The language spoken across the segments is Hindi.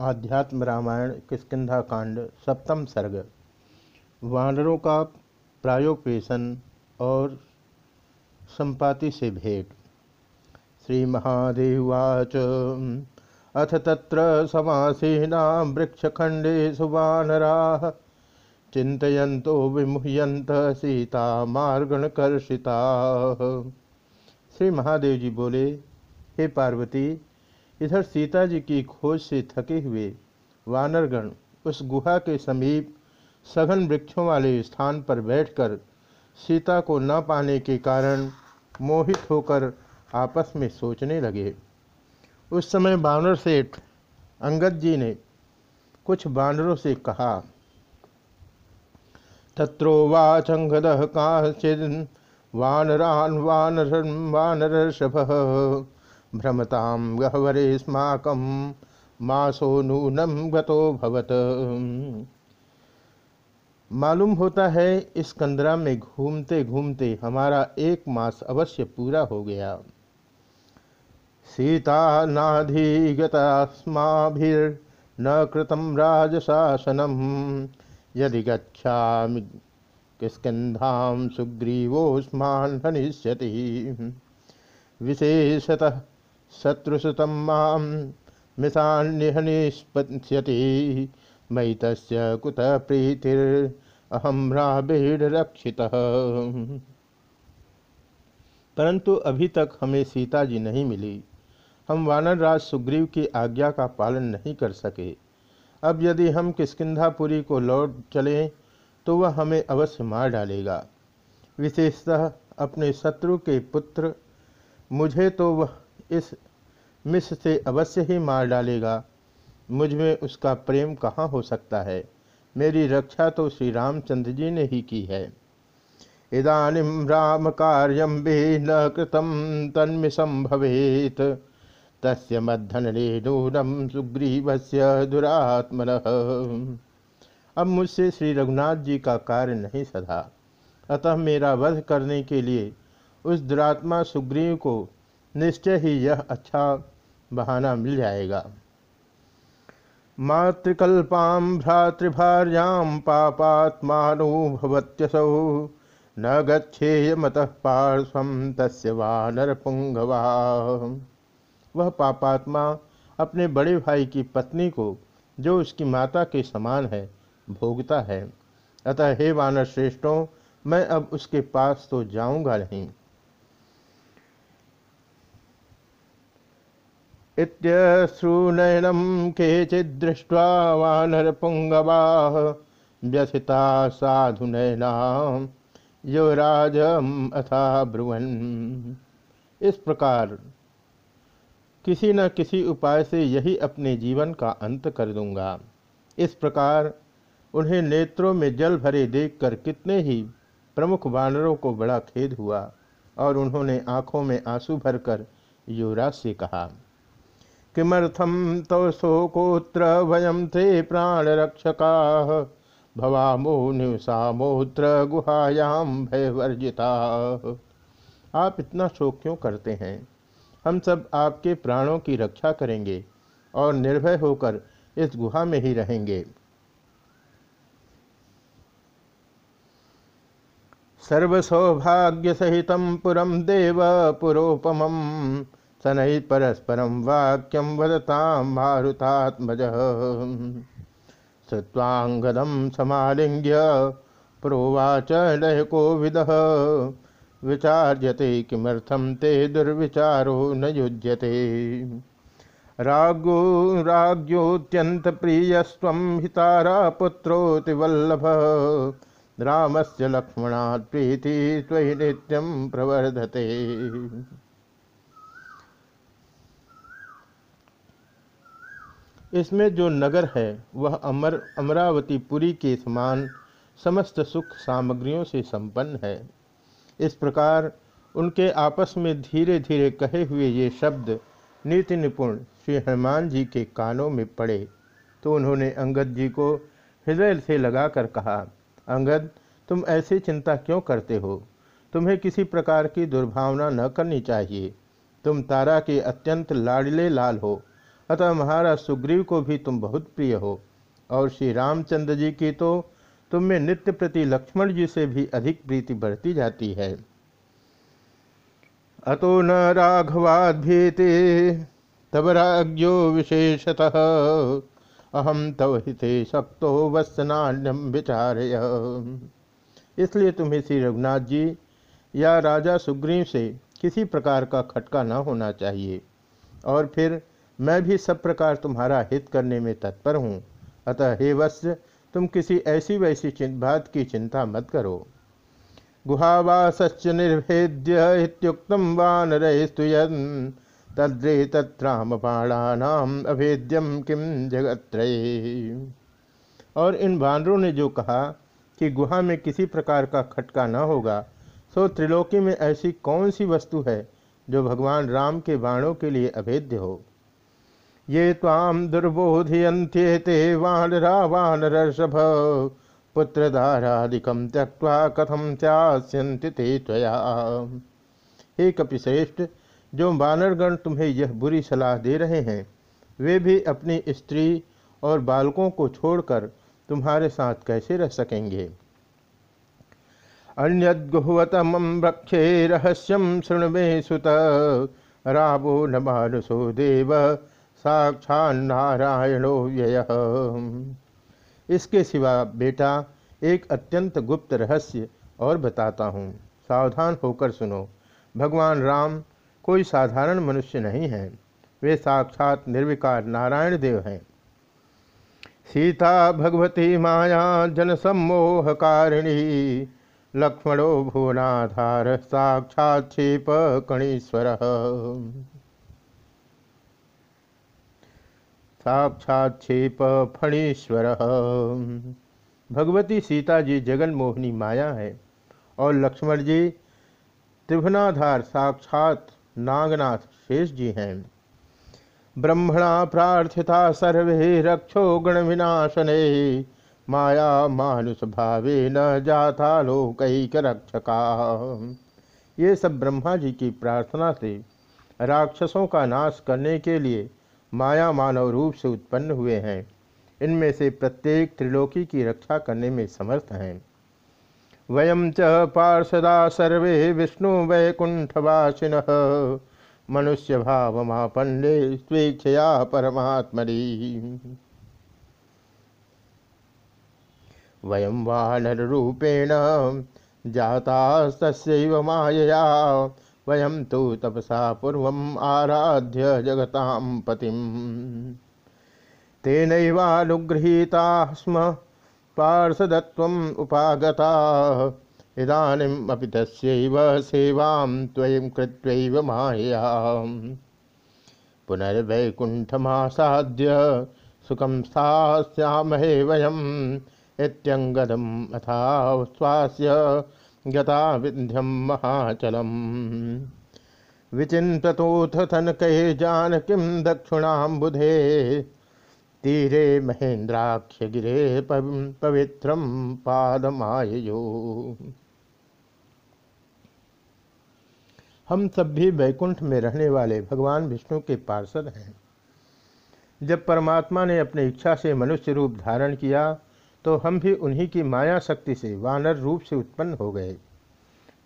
आध्यात्म रामायण किष्किंधा कांड, सप्तम सर्ग। वानरों का प्रायोपेशन और संपाति से भेंट। श्री महादेवाच अथ तत्र समासीना वृक्षखंडे सुवानरा। चिंतो विमुह्यंत सीता मार्गणकर्षिता। श्री महादेव जी बोले, हे पार्वती इधर सीता जी की खोज से थके हुए वानरगण उस गुहा के समीप सघन वृक्षों वाले स्थान पर बैठकर सीता को न पाने के कारण मोहित होकर आपस में सोचने लगे। उस समय बानर सेठ अंगद जी ने कुछ बानरों से कहा तत्रोवाचंगद काचिन वानरान वानर वानर भ्रमताम गहवरे स्माकम मासो नूनम गतो भवत। मालूम होता है, इस कंदरा में घूमते घूमते हमारा एक मास अवश्य पूरा हो गया। सीता नाधिगतास्माभिर्न कृतम राजशासनम। यदि गच्छामि किस्कंधाम सुग्रीवोस्मान विशेषतः शत्रुसुतं माँ मिषान्यहनिष्पत्स्यति मयि तस्य कुतः प्रीतिरहम परंतु अभी तक हमें सीता जी नहीं मिली। हम वानर राज सुग्रीव की आज्ञा का पालन नहीं कर सके। अब यदि हम किस्किंधापुरी को लौट चलें तो वह हमें अवश्य मार डालेगा। विशेषतः अपने शत्रु के पुत्र, मुझे तो वह इस मिस से अवश्य ही मार डालेगा। मुझमें उसका प्रेम कहाँ हो सकता है? मेरी रक्षा तो श्री रामचंद्र जी ने ही की है। इदानीम राम कार्यम भी न कृतम तन्मिशम भवेत। तस्य मद्धन रेणूनम सुग्रीव से दुरात्मन। अब मुझसे श्री रघुनाथ जी का कार्य नहीं सधा। अतः मेरा वध करने के लिए उस दुरात्मा सुग्रीव को निश्चय ही यह अच्छा बहाना मिल जाएगा। मातृकल्पां भ्रातृभार्यां पापात्मानुभवत्यसौ। न गच्छेय मतः तस्य वानरपुंगवा वह पापात्मा अपने बड़े भाई की पत्नी को, जो उसकी माता के समान है, भोगता है। अतः हे वानर श्रेष्ठों मैं अब उसके पास तो जाऊँगा नहीं। इत्यश्रूनयनं केचिदृष्ट्वा वानरपुङ्गवाः व्यथिता साधुनयनां युवराजम अथा ब्रुवन। इस प्रकार किसी न किसी उपाय से यही अपने जीवन का अंत कर दूँगा। इस प्रकार उन्हें नेत्रों में जल भरे देखकर कितने ही प्रमुख वानरों को बड़ा खेद हुआ और उन्होंने आँखों में आँसू भरकर युवराज से कहा किमर्थम तव शोकोत्र वयम ते प्राणरक्षका? भवामो निवसामोत्र गुहायाम भयवर्जिता। आप इतना शोक क्यों करते हैं? हम सब आपके प्राणों की रक्षा करेंगे और निर्भय होकर इस गुहा में ही रहेंगे। सर्वसौभाग्य सहित पुरम देव पुरोपम शनै परस्परम वाक्यम वदतां मारुतात्मज। श्रुवांगदम समालिंग्य प्रोवाच लयको विद विचार्यते किमर्थम ते दुर्विचारो न युज्यते। रागो राज्योत्यंत प्रियस्व हितारा पुत्रोतिवल्लभ रामस्य लक्ष्मणात् प्रीति त्वयि नित्यं प्रवर्धते। इसमें जो नगर है, वह अमर अमरावती पुरी के समान समस्त सुख सामग्रियों से संपन्न है। इस प्रकार उनके आपस में धीरे धीरे कहे हुए ये शब्द नीति निपुण श्री हनुमान जी के कानों में पड़े। तो उन्होंने अंगद जी को हृदय से लगाकर कहा, अंगद, तुम ऐसी चिंता क्यों करते हो? तुम्हें किसी प्रकार की दुर्भावना न करनी चाहिए। तुम तारा के अत्यंत लाडले लाल हो। अतः महाराज सुग्रीव को भी तुम बहुत प्रिय हो। और श्री रामचंद्र जी की तो तुम में नित्य प्रति लक्ष्मण जी से भी अधिक प्रीति बढ़ती जाती है। अतो न राघवाद भीति तब राज्यो विशेषतः। अहम तव हिते शक्तो वत्सनान्यम विचारय। इसलिए तुम्हें श्री रघुनाथ जी या राजा सुग्रीव से किसी प्रकार का खटका न होना चाहिए। और फिर मैं भी सब प्रकार तुम्हारा हित करने में तत्पर हूँ। अतः हे वत्स तुम किसी ऐसी वैसी बात की चिंता मत करो। गुहावासश्च निर्भेद्य इत्युक्तम वानरस्तुयन् तद्रे तत्रामपाणानाम अभेद्यम किम जगत्रये और इन वानरों ने जो कहा कि गुहा में किसी प्रकार का खटका न होगा, सो त्रिलोकी में ऐसी कौन सी वस्तु है जो भगवान राम के बाणों के लिए अभेद्य हो? ये ताम दुर्बोधयंत्येते वानरा वानरषभ पुत्रधारादिकम त्यक्वा कथम त्यास्यन्ति ते त्वया। हे कपिश्रेष्ठ, जो वानरगण तुम्हें यह बुरी सलाह दे रहे हैं, वे भी अपनी स्त्री और बालकों को छोड़कर तुम्हारे साथ कैसे रह सकेंगे? अन्यदुहवतम वक्षे रहस्यम शृण मे सुत। रावो न देव साक्षात नारायणो व्यय। इसके सिवा बेटा एक अत्यंत गुप्त रहस्य और बताता हूँ। सावधान होकर सुनो। भगवान राम कोई साधारण मनुष्य नहीं है। वे साक्षात निर्विकार नारायण देव हैं। सीता भगवती माया जन सम्मोहकारिणी लक्ष्मणो भुवनाधार साक्षात क्षेप कणीश्वर। साक्षात्प फणीश्वर भगवती सीता जी जगन मोहिनी माया है और लक्ष्मण जी त्रिभुनाधार साक्षात नागनाथ शेष जी हैं। ब्रह्मणा प्रार्थिता सर्वे रक्षो गण विनाशने, माया मानुष भावे न जाता लोकैक रक्षका। ये सब ब्रह्मा जी की प्रार्थना से राक्षसों का नाश करने के लिए माया मानव रूप से उत्पन्न हुए हैं। इनमें से प्रत्येक त्रिलोकी की रक्षा करने में समर्थ हैं। वयम च पार्षदा सर्वे विष्णु वैकुंठवासिन मनुष्य भाव महापंडे स्वेच्छया परमात्मरी वयम वानर रूपेण जाता तस्व मायया वयम तो तपसा पूर्व आराध्य जगता पतिम। तेनैवानुगृहीता स्म पार्षदत्वम् उपागता। इदानीमपि तस्यैव सेवां त्वयं कृत्वैव मायया पुनर्वैकुण्ठमासाद्य सुखं स्थास्यामहे वयम्। अथा स्वास्य गता विंध्यम महाचलम विचिन्ततोथ कहे जान किम दक्षिणाबुधे तीरे महेन्द्राक्ष गिरे पवित्रम पादमायो हम सब भी वैकुंठ में रहने वाले भगवान विष्णु के पार्षद हैं। जब परमात्मा ने अपनी इच्छा से मनुष्य रूप धारण किया तो हम भी उन्हीं की माया शक्ति से वानर रूप से उत्पन्न हो गए।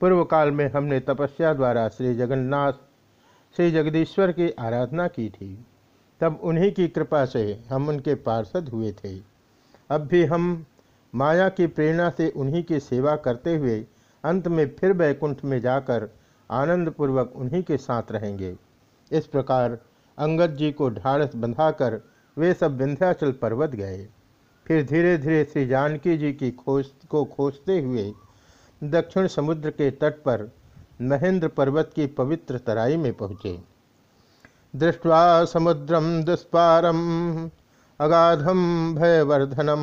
पूर्व काल में हमने तपस्या द्वारा श्री जगन्नाथ, श्री जगदीश्वर की आराधना की थी। तब उन्हीं की कृपा से हम उनके पार्षद हुए थे। अब भी हम माया की प्रेरणा से उन्हीं की सेवा करते हुए अंत में फिर वैकुंठ में जाकर आनंद पूर्वक उन्हीं के साथ रहेंगे। इस प्रकार अंगद जी को ढाढ़स बंधाकर वे सब विंध्याचल पर्वत गए। फिर धीरे धीरे श्री जानकी जी की खोज, को खोजते हुए दक्षिण समुद्र के तट पर महेंद्र पर्वत की पवित्र तराई में पहुँचे। दृष्टवा समुद्रम दुष्पारम अगाधम भयवर्धनम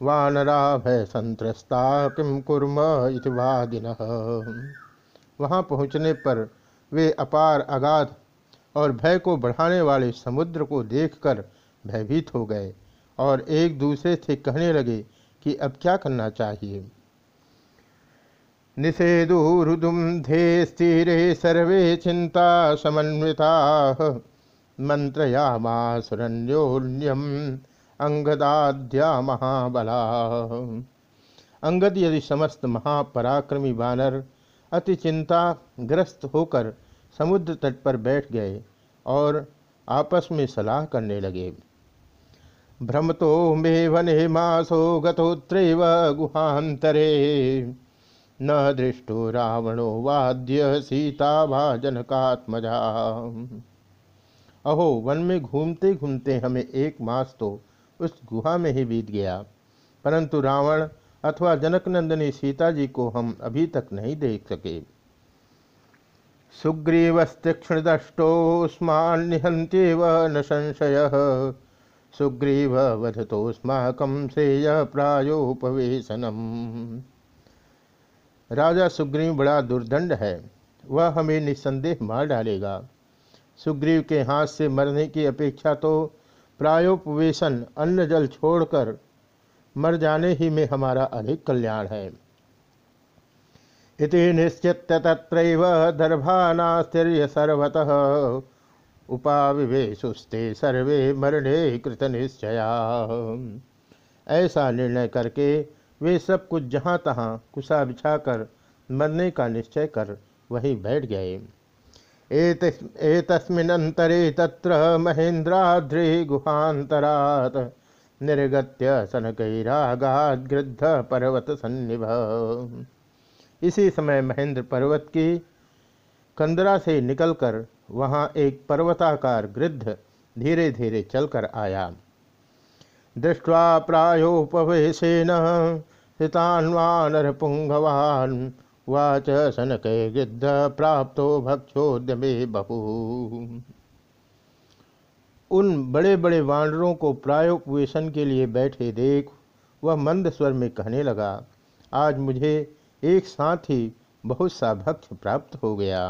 वानरा भय संत्रस्ता किम कुर्म इतिवादिन वहाँ पहुँचने पर वे अपार अगाध और भय को बढ़ाने वाले समुद्र को देखकर भयभीत हो गए। और एक दूसरे से कहने लगे कि अब क्या करना चाहिए। निषेधुरुदुम धे स्थिरे सर्वे चिंता समन्विता। मंत्रयामासुरन्योन्यम अंगदाद्या महाबला। अंगद यदि समस्त महापराक्रमी बानर अति चिंताग्रस्त होकर समुद्र तट पर बैठ गए और आपस में सलाह करने लगे। भ्रमतो मे वने मासो गतोत्रैव गुहांतरे न दृष्टो रावणो वाद्य सीता वा जनकात्मजा अहो, वन में घूमते घूमते हमें एक मास तो उस गुहा में ही बीत गया। परंतु रावण अथवा जनकनंदनी सीता जी को हम अभी तक नहीं देख सके। सुग्रीवस्तीक्षणदष्टोस्मान्निहन्त्येव न संशय। सुग्रीव वधतोस्माकम श्रेय प्रायोपवेशनम राजा सुग्रीव बड़ा दुर्दंड है, वह हमें निस्संदेह मार डालेगा। सुग्रीव के हाथ से मरने की अपेक्षा तो प्रायोपवेशन अन्न जल छोड़कर मर जाने ही में हमारा अधिक कल्याण है। इति निश्चित तत्रैव दर्भानास्तिर्य सर्वतः। उपाविवेशुस्ते सर्वे मरणे कृत निश्चया। ऐसा निर्णय करके वे सब कुछ जहाँ तहाँ कुशा बिछाकर मरने का निश्चय कर वहीं बैठ गए। एतस्मिन्नंतरे तत्र गुहांतरात निर्गत्य सनकैरागाद गृद्ध पर्वत सन्निभ। इसी समय महेंद्र पर्वत की कंदरा से निकलकर वहाँ एक पर्वताकार गृद्ध धीरे धीरे चलकर आया। दृष्ट्वा प्रायोपवेशेन हितान्वानर पुंगवान वाच सनक गिद्ध प्राप्तो भक्षोद्यमे बहु उन बड़े बड़े वानरों को प्रायोपवेशन के लिए बैठे देख, वह मंद स्वर में कहने लगा, आज मुझे एक साथ ही बहुत सा भक्ष प्राप्त हो गया।